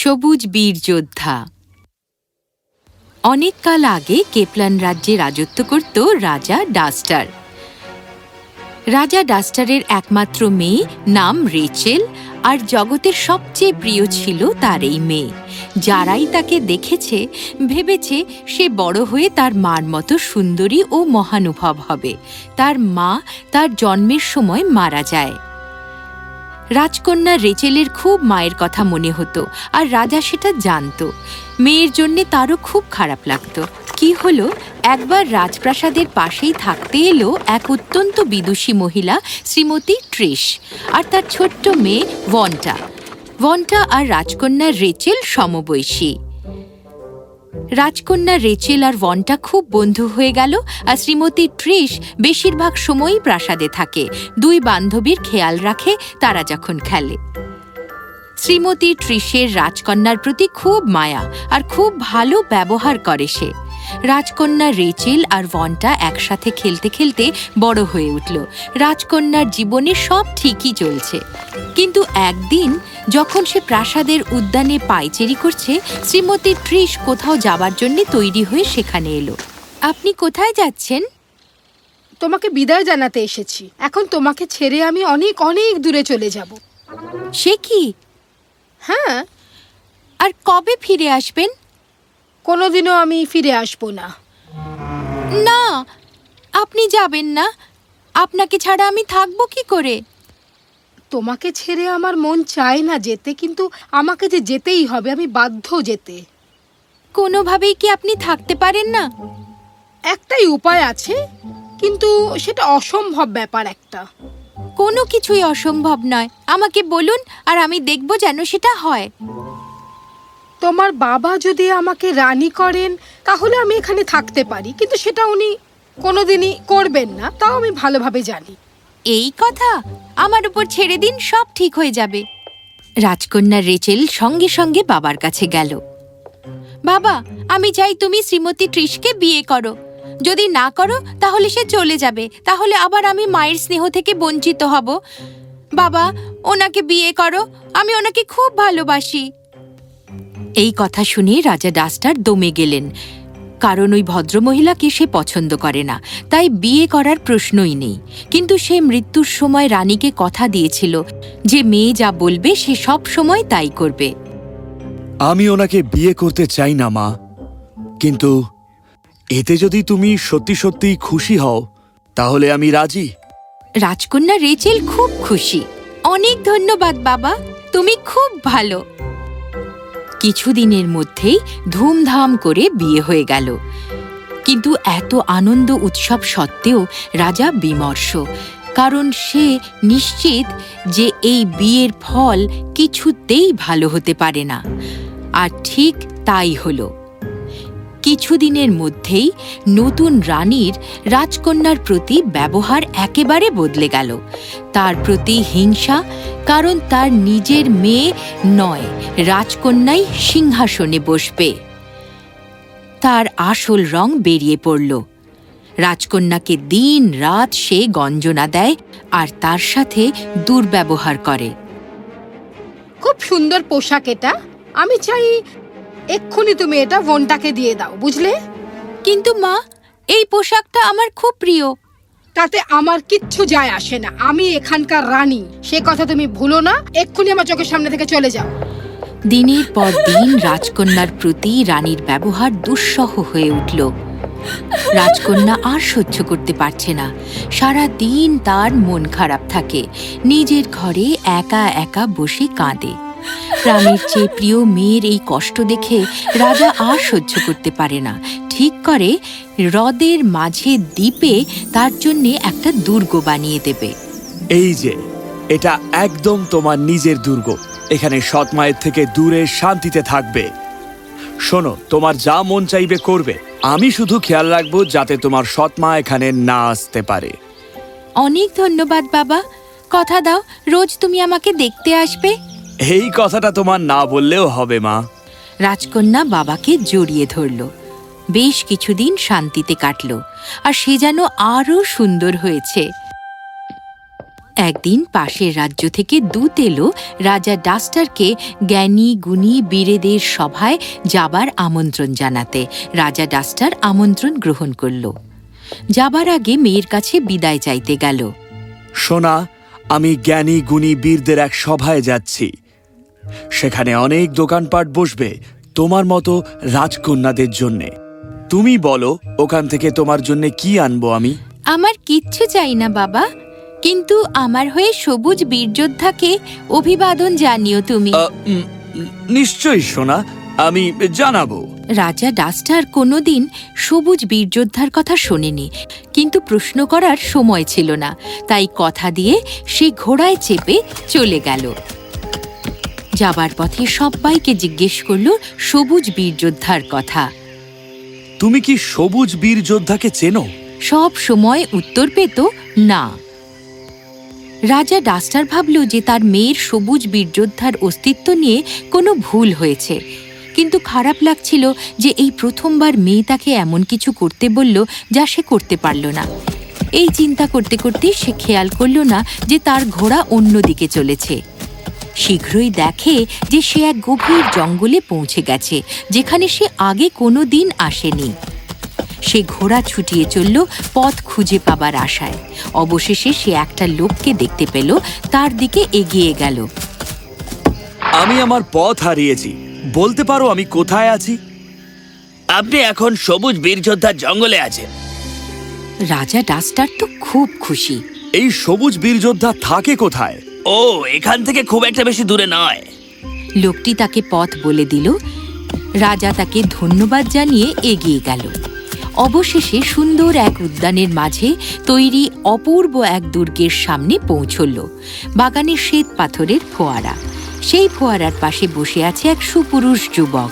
সবুজ বীর যোদ্ধা। অনেক কাল আগে কেপলান রাজ্যে রাজত্ব করত রাজা ডাস্টার। রাজা ডাস্টারের একমাত্র মেয়ে নাম রেচেল, আর জগতের সবচেয়ে প্রিয় ছিল তার এই মেয়ে। যারাই তাকে দেখেছে, ভেবেছে সে বড় হয়ে তার মার মতো সুন্দরী ও মহানুভব হবে। তার মা তার জন্মের সময় মারা যায়। রাজকন্যা রেচেলের খুব মায়ের কথা মনে হতো আর রাজা সেটা জানত। মেয়ের জন্যে তারও খুব খারাপ লাগত। কি হলো? একবার রাজপ্রাসাদের পাশেই থাকতে এলো এক অত্যন্ত বিদুষী মহিলা, শ্রীমতী ট্রিশ আর তার ছোট্ট মেয়ে ওয়ন্টা ওয়ন্টা আর রাজকন্যা রেচেল সমবয়সী। রাজকন্যা রেচেল আর বনটা খুব বন্ধু হয়ে গেল আর শ্রীমতী ট্রিশ বেশিরভাগ সময়ই প্রাসাদে থাকে। দুই বান্ধবীর খেয়াল রাখে, তারা যখন খেলে। শ্রীমতী ট্রিশের রাজকন্যার প্রতি খুব মায়া আর খুব ভালো ব্যবহার করে সে। রাজকন্যা রেচেল আর ওয়ন্টা একসাথে খেলতে খেলতে বড় হয়ে উঠল। রাজকন্যার জীবনে সব ঠিকই চলছে। কিন্তু একদিন যখন সে প্রাসাদের উদ্যানে পায়চেরি করছে শ্রীমতী ট্রিশ কোথাও যাবার জন্য তৈরি হয়ে সেখানে এলো। আপনি কোথায় যাচ্ছেন? তোমাকে বিদায় জানাতে এসেছি। এখন তোমাকে ছেড়ে আমি অনেক অনেক দূরে চলে যাব। সে কি? হ্যাঁ। আর কবে ফিরে আসবেন? কোনোদিনও আমি ফিরে আসব না। না আপনি যাবেন না। আপনাকে ছাড়া আমি থাকব কি করে? তোমাকে ছেড়ে আমার মন চায় না যেতে কিন্তু আমাকে যে যেতেই হবে আমি বাধ্য যেতে। কোনোভাবেই কি আপনি থাকতে পারেন না? একটাই উপায় আছে কিন্তু সেটা অসম্ভব ব্যাপার একটা। কোনো কিছুই অসম্ভব নয়। আমাকে বলুন আর আমি দেখব যেন সেটা হয়। তোমার বাবা যদি আমাকে রানী করেন, তাহলে আমি এখানে থাকতে পারি। কিন্তু সেটা উনি কোনোদিনই করবেন না, তাও আমি ভালোভাবে জানি। এই কথা আমার উপর ছেড়ে দিন, সব ঠিক হয়ে যাবে। রাজকন্যা রেচেল সঙ্গে সঙ্গে বাবার কাছে গেল। বাবা, আমি চাই তুমি শ্রীমতী ট্রিশকে বিয়ে করো। যদি না করো, তাহলে সে চলে যাবে। তাহলে আবার আমি মায়ের স্নেহ থেকে বঞ্চিত হব। বাবা, ওনাকে বিয়ে করো। আমি ওনাকে খুব ভালোবাসি। এই কথা শুনে রাজা ডাস্টার দমে গেলেন। কারণ ওই ভদ্রমহিলাকে সে পছন্দ করে না তাই বিয়ে করার প্রশ্নই নেই। কিন্তু সে মৃত্যুর সময় রানীকে কথা দিয়েছিল যে মেয়ে যা বলবে সে সব সময় তাই করবে। আমি ওনাকে বিয়ে করতে চাই না মা। কিন্তু এতে যদি তুমি সত্যি সত্যি খুশি হও তাহলে আমি রাজি। রাজকন্যা রেচেল খুব খুশি। অনেক ধন্যবাদ বাবা। তুমি খুব ভালো। কিছুদিনের মধ্যেই ধুমধাম করে বিয়ে হয়ে গেল। কিন্তু এত আনন্দ উৎসব সত্ত্বেও রাজা বিমর্ষ, কারণ সে নিশ্চিত যে এই বিয়ের ফল কিছুতেই ভালো হতে পারে না। আর ঠিক তাই হলো। কিছুদিনের মধ্যেই নতুন রানীর রাজকন্যার প্রতি ব্যবহার একেবারে বদলে গেল। তার প্রতি হিংসা, কারণ তার নিজের মেয়ে নয়, রাজকন্যাই সিংহাসনে বসবে। তার আসল রং বেরিয়ে পড়ল। রাজকন্যাকে দিন রাত সে গঞ্জনা দেয় আর তার সাথে দুর্ব্যবহার করে। খুব সুন্দর পোশাক এটা। আমি চাই এক্ষুনি তুমি এটা বোনটাকে দিয়ে দাও বুঝলে? কিন্তু মা এই পোশাকটা আমার খুব প্রিয়। তাতে আমার কিচ্ছু যায় আসে না। আমি এখানকার রানী। সে কথা তুমি ভুলো না। এক্ষুনি আমার চোখের সামনে থেকে চলে যাও। দিনের পর দিন রাজকন্যার প্রতি রানীর ব্যবহার দুঃসহ হয়ে উঠল। রাজকন্যা আর সহ্য করতে পারছে না। সারা দিন তার মন খারাপ থাকে। নিজের ঘরে একা একা বসে কাঁদে। প্রাণের চেয়ে প্রিয় মেয়ের এই কষ্ট দেখে রাজা আর সহ্য করতে পারে না। ঠিক করে হ্রদের মাঝে দ্বীপে তার জন্যে একটা দুর্গ বানিয়ে দেবে। এই যে এটা একদম তোমার নিজের দুর্গ। এখানে সৎ মায়ের থেকে দূরে শান্তিতে থাকবে। শোনো তোমার যা মন চাইবে করবে। আমি শুধু খেয়াল রাখব যাতে তোমার সৎ মা এখানে না আসতে পারে। অনেক ধন্যবাদ বাবা। কথা দাও রোজ তুমি আমাকে দেখতে আসবে। এই কথাটা তোমার না বললেও হবে মা। রাজকন্যা বাবাকে জড়িয়ে ধরল। বেশ কিছুদিন শান্তিতে কাটল আর সে যেন আরও সুন্দর হয়েছে। একদিন পাশের রাজ্য থেকে দূত এলো রাজা ডাস্টারকে জ্ঞানী গুণী বীরেদের সভায় যাবার আমন্ত্রণ জানাতে। রাজা ডাস্টার আমন্ত্রণ গ্রহণ করল। যাবার আগে মেয়ের কাছে বিদায় চাইতে গেল। সোনা আমি জ্ঞানী গুণী বীরদের এক সভায় যাচ্ছি। সেখানে অনেক দোকানপাট বসবে তোমার মতো রাজকন্যাদের জন্যে। তুমি বলো ওখান থেকে তোমার জন্য কি আনব আমি? আমার কিচ্ছু চাই না বাবা। কিন্তু আমার হয়ে সবুজ বীরযোদ্ধাকে অভিবাদন জানিও তুমি। আ, উম, নিশ্চয়ই সোনা। আমি জানাব। রাজা ডাস্টার কোনোদিন সবুজ বীরযোদ্ধার কথা শোনেনি কিন্তু প্রশ্ন করার সময় ছিল না। তাই কথা দিয়ে সে ঘোড়ায় চেপে চলে গেল। যাবার পথে সবাইকে জিজ্ঞেস করল সবুজ বীরযোদ্ধার কথা। তুমি কি সবুজ বীর যোদ্ধাকে চেনো? সব সময় উত্তর পেত না। রাজা ডাস্টার ভাবল যে তার মেয়ের সবুজ বীরযোদ্ধার অস্তিত্ব নিয়ে কোনো ভুল হয়েছে। কিন্তু খারাপ লাগছিল যে এই প্রথমবার মেয়ে তাকে এমন কিছু করতে বলল যা সে করতে পারল না। এই চিন্তা করতে করতে সে খেয়াল করল না যে তার ঘোড়া অন্যদিকে চলেছে। শীঘ্রই দেখে যে সে এক গভীর জঙ্গলে পৌঁছে গেছে যেখানে সে আগে কোনো দিন আসেনি। সে ঘোড়া ছুটিয়ে চলল পথ খুঁজে পাবার আশায়। অবশেষে সে একটা লোককে দেখতে পেল তার দিকে এগিয়ে গেল। আমি আমার পথ হারিয়েছি। বলতে পারো আমি কোথায় আছি? আপনি এখন সবুজ বীরযোদ্ধার জঙ্গলে আছেন। রাজা ডাস্টার তো খুব খুশি। এই সবুজ বীর যোদ্ধা থাকে কোথায়? ও, এখান থেকে খুব একটা বেশি দূরে নয়। লোকটি তাকে পথ বলে দিল। রাজা তাকে ধন্যবাদ জানিয়ে এগিয়ে গেল। অবশেষে সুন্দর এক উদ্যানের মাঝে তৈরি অপূর্ব এক দুর্গের সামনে পৌঁছল। বাগানে শ্বেত পাথরের ফোয়ারা। সেই ফোয়ারার পাশে বসে আছে এক সুপুরুষ যুবক।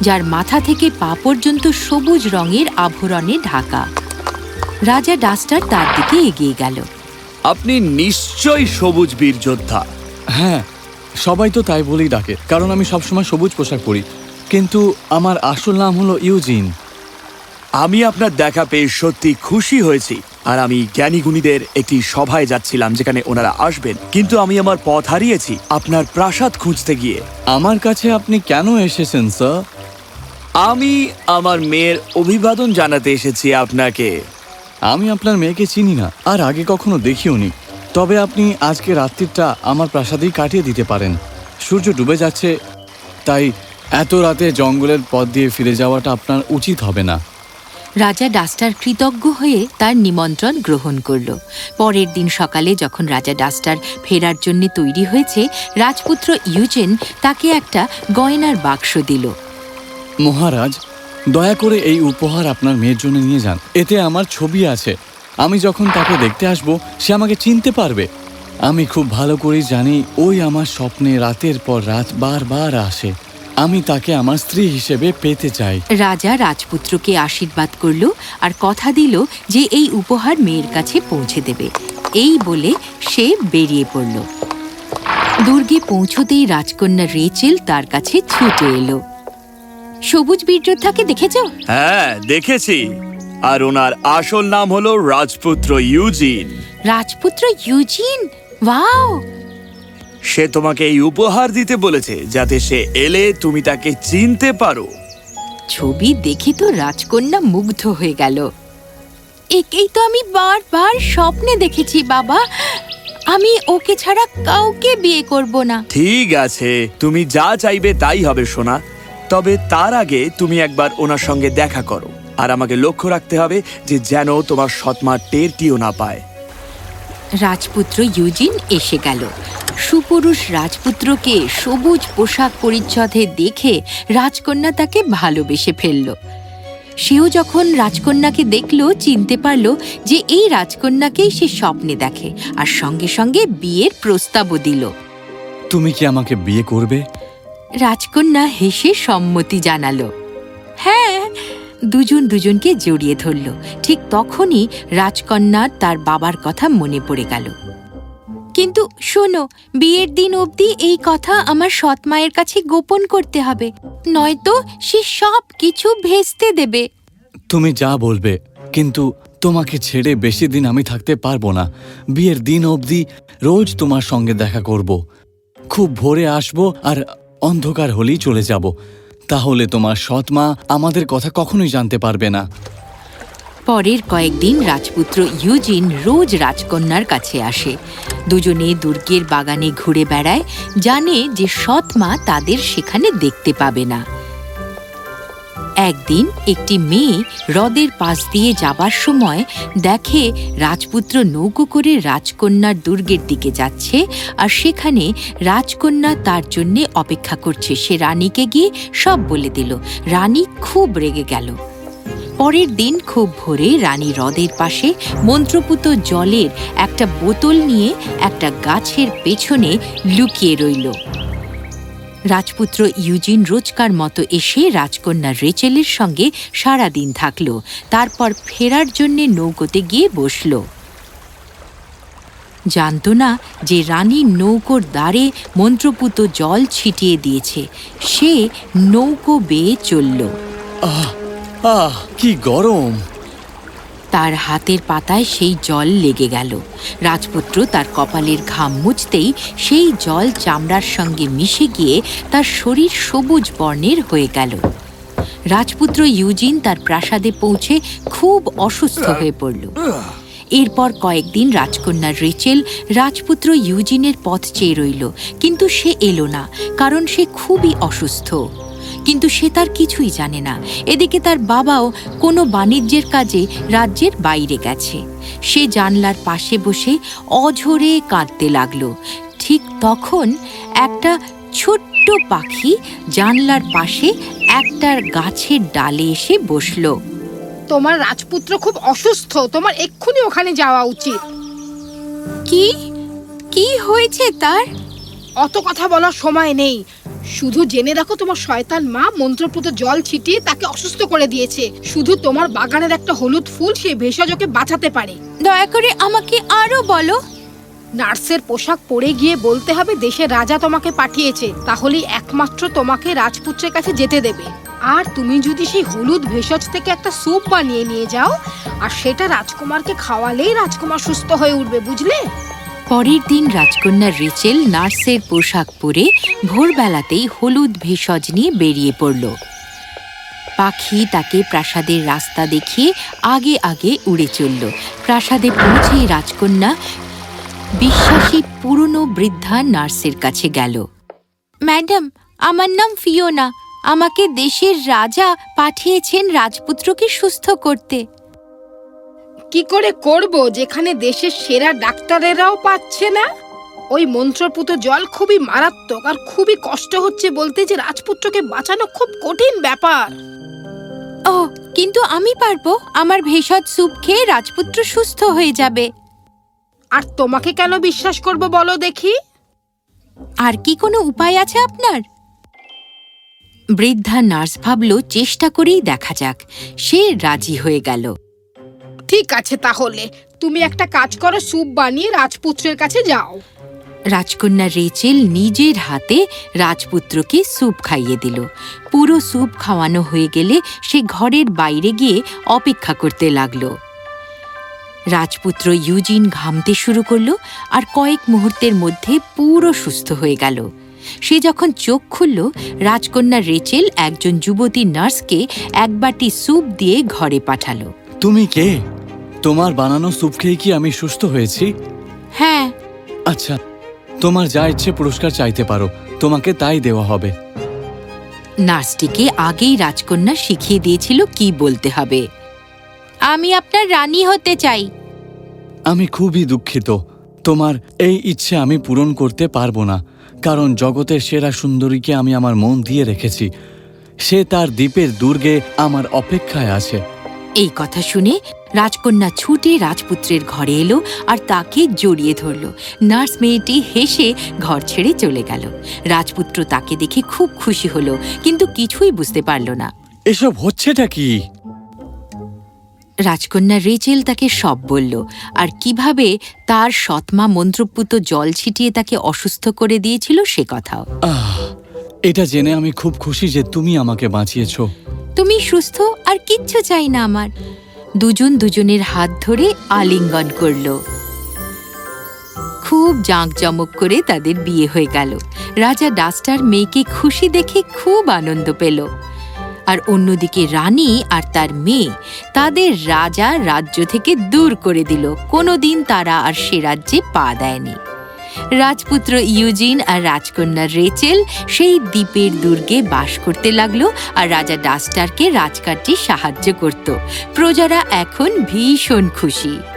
যার মাথা থেকে পা পর্যন্ত সবুজ রঙের আভরণে ঢাকা। রাজা ডাস্টার তার দিকে এগিয়ে গেল। আপনি নিশ্চয়ই সবুজ বীর যোদ্ধা। হ্যাঁ সবাই তো তাই বলেই ডাকে কারণ আমি সবসময় সবুজ পোশাক পরি। কিন্তু আমার আসল নাম হলো ইউজিন। আমি আপনার দেখা পেয়ে সত্যি খুশি হয়েছি আর আমি জ্ঞানী গুণীদের একটি সভায় যাচ্ছিলাম যেখানে ওনারা আসবেন। কিন্তু আমি আমার পথ হারিয়েছি আপনার প্রাসাদ খুঁজতে গিয়ে। আমার কাছে আপনি কেন এসেছেন স্যার? আমি আমার মেয়ের অভিবাদন জানাতে এসেছি আপনাকে। আমি আপনার মেয়েকে চিনি না আর আগে কখনো দেখিওনি তবে আপনি আজকে রাত্রিটা আমার প্রাসাদেই কাটিয়ে দিতে পারেন। সূর্য ডুবে যাচ্ছে তাই এত রাতে জঙ্গলের পথ দিয়ে ফিরে যাওয়াটা আপনার উচিত হবে না। রাজা ডাস্টার কৃতজ্ঞ হয়ে তার নিমন্ত্রণ গ্রহণ করল। পরের দিন সকালে যখন রাজা ডাস্টার ফেরার জন্য তৈরি হয়েছে রাজপুত্র ইউজেন তাকে একটা গয়নার বাক্স দিল। মহারাজ দয়া করে এই উপহার আপনার মেয়ের জন্য নিয়ে যান। এতে আমার ছবি আছে। আমি যখন তাকে দেখতে আসব, সে আমাকে চিনতে পারবে। আমি খুব ভালো করেই জানি ওই আমার স্বপ্নে রাতের পর রাত বারবার আসে। আমি তাকে আমার স্ত্রী হিসেবে পেতে চাই। রাজা রাজপুত্রকে আশীর্বাদ করল আর কথা দিল যে এই উপহার মেয়ের কাছে পৌঁছে দেবে। এই বলে সে বেরিয়ে পড়ল। দুর্গে পৌঁছতেই রাজকন্যা রেচেল তার কাছে ছুটে এলো। সবুজ বীরযোদ্ধাকে দেখেছ? হ্যাঁ দেখেছি। আর ওনার আসল নাম হলো রাজপুত্র ইউজিন। রাজপুত্র ইউজিন? ওয়াও! সে তোমাকে এই উপহার দিতে বলেছে যাতে সে এলে তুমি তাকে চিনতে পারো। ছবি দেখে তো রাজকন্যা মুগ্ধ হয়ে গেল। একেই তো আমি বারবার স্বপ্নে দেখেছি বাবা। আমি ওকে ছাড়া কাউকে বিয়ে করব না। ঠিক আছে তুমি যা চাইবে তাই হবে সোনা। তবে তার আগে তুমি একবার ওনার সঙ্গে দেখা করো। আর আমাকে লক্ষ্য রাখতে হবে যে যেন তোমার সৎমা টেরটিও না পায়। রাজপুত্র ইউজিন এসে গেল। সুপুরুষ রাজপুত্রকে সবুজ পোশাক পরিচ্ছদে দেখে রাজকন্যা তাকে ভালোবেসে ফেলল। সেও যখন রাজকন্যাকে দেখল চিনতে পারল যে এই রাজকন্যাকেই সে স্বপ্নে দেখে আর সঙ্গে সঙ্গে বিয়ের প্রস্তাবও দিল। তুমি কি আমাকে বিয়ে করবে? রাজকন্যা হেসে সম্মতি জানালো। হ্যাঁ দুজন দুজনকে জড়িয়ে ধরল। ঠিক তখনই রাজকন্যার তার বাবার কথা মনে পড়ে গেল। কিন্তু শোনো, বিয়ের দিন অবধি এই কথা আমার সৎ মায়ের কাছে গোপন করতে হবে। নয়তো সে সব কিছু ভেস্তে দেবে। তুমি যা বলবে, কিন্তু তোমাকে ছেড়ে বেশি দিন আমি থাকতে পারব না। বিয়ের দিন অবধি রোজ তোমার সঙ্গে দেখা করব। খুব ভোরে আসব আর অন্ধকার হলেই চলে যাব। তাহলে তোমার সৎ মা আমাদের কথা কখনোই জানতে পারবে না। পরের কয়েকদিন রাজপুত্র ইউজিন রোজ রাজকন্যার কাছে আসে। দুজনে দুর্গের বাগানে ঘুরে বেড়ায়, জানে যে সৎ মা তাদের সেখানে দেখতে পাবে না। একদিন একটি মেয়ে হ্রদের পাশ দিয়ে যাবার সময় দেখে রাজপুত্র নৌকো করে রাজকন্যার দুর্গের দিকে যাচ্ছে আর সেখানে রাজকন্যা তার জন্যে অপেক্ষা করছে। সে রানীকে গিয়ে সব বলে দিল। রানী খুব রেগে গেল। পরের দিন খুব ভোরে রানী হ্রদের পাশে মন্ত্রপুত জলের একটা বোতল নিয়ে একটা গাছের পেছনে লুকিয়ে রইল। রাজপুত্র ইউজিন রোজকার মতো এসে রাজকন্যা রেচেলের সঙ্গে সারা দিন থাকল। তারপর ফেরার জন্য নৌকোতে গিয়ে বসল। জানত না যে রানী নৌকোর দ্বারে মন্ত্রপুত জল ছিটিয়ে দিয়েছে। সে নৌকো বেয়ে চলল। আহ আহ, কি গরম! তার হাতের পাতায় সেই জল লেগে গেল। রাজপুত্র তার কপালের ঘাম মুছতেই সেই জল চামড়ার সঙ্গে মিশে গিয়ে তার শরীর সবুজ বর্ণের হয়ে গেল। রাজপুত্র ইউজিন তার প্রাসাদে পৌঁছে খুব অসুস্থ হয়ে পড়ল। এরপর কয়েকদিন রাজকন্যা রেচেল রাজপুত্র ইউজিনের পথ চেয়ে রইল, কিন্তু সে এলো না, কারণ সে খুবই অসুস্থ। কিন্তু সে তার কিছুই জানে না। এদিকে তার বাবাও কোনো বাণিজ্যের কাজে রাজ্যের বাইরে গেছে। সে জানলার পাশে বসে অঝরে কাঁদতে লাগল। ঠিক তখন একটা ছোট্ট পাখি জানলার পাশে একটা গাছের ডালে এসে বসল। তোমার রাজপুত্র খুব অসুস্থ তোমার এক্ষুনি ওখানে যাওয়া উচিত। কি? কি হয়েছে তার? অত কথা বলার সময় নেই। শুধু জেনে রাখো তোমার শয়তান মা মন্ত্রপুত জল ছিটিয়ে তাকে অসুস্থ করে দিয়েছে। শুধু তোমার বাগানের একটা হলুদ ফুল সেই ভেষজকে বাঁচাতে পারে। দয়া করে আমাকে আরও বলো। নার্সের পোশাক পরে গিয়ে বলতে হবে দেশের রাজা তোমাকে পাঠিয়েছে তাহলেই একমাত্র তোমাকে রাজপুত্রের কাছে যেতে দেবে। আর তুমি যদি সেই হলুদ ভেষজ থেকে একটা স্যুপ বানিয়ে নিয়ে যাও আর সেটা রাজকুমারকে খাওয়ালেই রাজকুমার সুস্থ হয়ে উঠবে বুঝলে? পরের দিন রাজকন্যা রেচেল নার্সের পোশাক পরে ভোরবেলাতেই হলুদ ভেষজ নিয়ে বেরিয়ে পড়ল। পাখি তাকে প্রাসাদের রাস্তা দেখিয়ে আগে আগে উড়ে চলল। প্রাসাদে পৌঁছে রাজকন্যা বিশ্বাসী পুরনো বৃদ্ধা নার্সের কাছে গেল। ম্যাডাম, আমার নাম ফিওনা। আমাকে দেশের রাজা পাঠিয়েছেন রাজপুত্রকে সুস্থ করতে। কি করে করব যেখানে দেশের সেরা ডাক্তারেরাও পাচ্ছে না? ওই মন্ত্রপুত জল খুবই মারাত্মক আর খুবই কষ্ট হচ্ছে বলতে যে রাজপুত্রকে বাঁচানো খুব কঠিন ব্যাপার। ও কিন্তু আমি পারব। আমার ভেষজ স্যুপ খেয়ে রাজপুত্র সুস্থ হয়ে যাবে। আর তোমাকে কেন বিশ্বাস করব বলো দেখি? আর কি কোনো উপায় আছে আপনার? বৃদ্ধা নার্স ভাবল চেষ্টা করেই দেখা যাক। সে রাজি হয়ে গেল। ঠিক আছে তাহলে। তুমি একটা কাজ করো স্যুপ বানিয়ে রাজপুত্রের কাছে যাও। রাজকন্যা রেচেল নিজের হাতে রাজপুত্রকে স্যুপ খাইয়ে দিল। পুরো স্যুপ খাওয়ানো হয়ে গেলে সে ঘরের বাইরে গিয়ে অপেক্ষা করতে লাগল। রাজপুত্র ইউজিন ঘামতে শুরু করল আর কয়েক মুহূর্তের মধ্যে পুরো সুস্থ হয়ে গেল। সে যখন চোখ খুলল রাজকন্যা রেচেল একজন যুবতী নার্সকে এক বাটি স্যুপ দিয়ে ঘরে পাঠালো। তুমি কে? তোমার বানানো স্যুপ খেয়ে কি আমি সুস্থ হয়েছি? হ্যাঁ। আচ্ছা তোমার যা ইচ্ছে পুরস্কার চাইতে পারো তোমাকে তাই দেওয়া হবে। নার্সটিকে আগেই রাজকন্যা শিখিয়ে দিয়েছিল কি বলতে হবে। আমি আপনার রানী হতে চাই। আমি খুবই দুঃখিত। তোমার এই ইচ্ছে আমি পূরণ করতে পারব না কারণ জগতের সেরা সুন্দরীকে আমি আমার মন দিয়ে রেখেছি। সে তার দ্বীপের দুর্গে আমার অপেক্ষায় আছে। এই কথা শুনে রাজকন্যা ছুটে রাজপুত্রের ঘরে এলো আর তাকে জড়িয়ে ধরল। নার্স মেয়েটি হেসে ঘর ছেড়ে চলে গেল। রাজপুত্র তাকে দেখে খুব খুশি হলো কিন্তু কিছুই বুঝতে পারল না। এসব হচ্ছেটা কি? রাজকন্যা রেচেল তাকে সব বলল আর কীভাবে তার সৎমা মন্ত্রপুত জল ছিটিয়ে তাকে অসুস্থ করে দিয়েছিল সে কথাও। এটা জেনে আমি খুব খুশি যে তুমি আমাকে বাঁচিয়েছ। তুমি সুস্থ আর কিচ্ছু চাই না আমার। দুজন দুজনের হাত ধরে আলিঙ্গন করল। খুব জাঁকজমক করে তাদের বিয়ে হয়ে গেল। রাজা ডাস্টার মেয়েকে খুশি দেখে খুব আনন্দ পেল। আর অন্যদিকে রানী আর তার মেয়ে তাদের রাজা রাজ্য থেকে দূর করে দিল। কোনোদিন তারা আর সে রাজ্যে পা দেয়নি। রাজপুত্র ইউজিন আর রাজকন্যা রেচেল সেই দ্বীপের দুর্গে বাস করতে লাগল আর রাজা ডাস্টারকে রাজকার্যে সাহায্য করত। প্রজারা এখন ভীষণ খুশি।